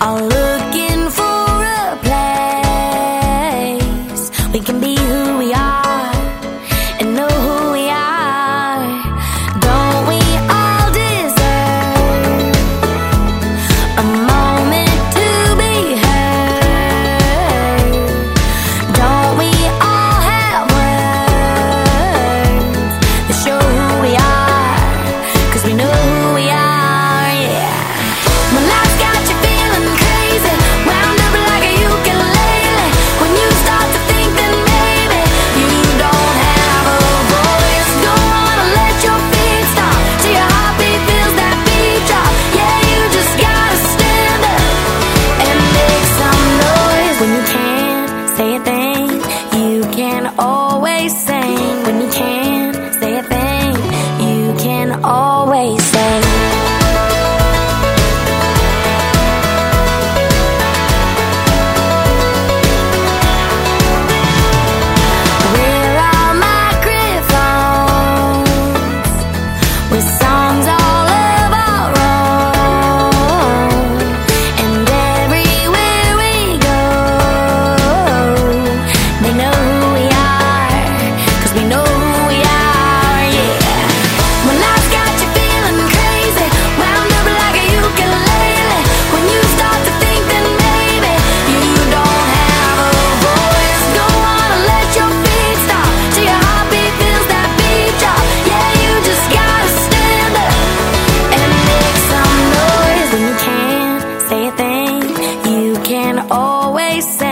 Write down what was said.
I'll love. always say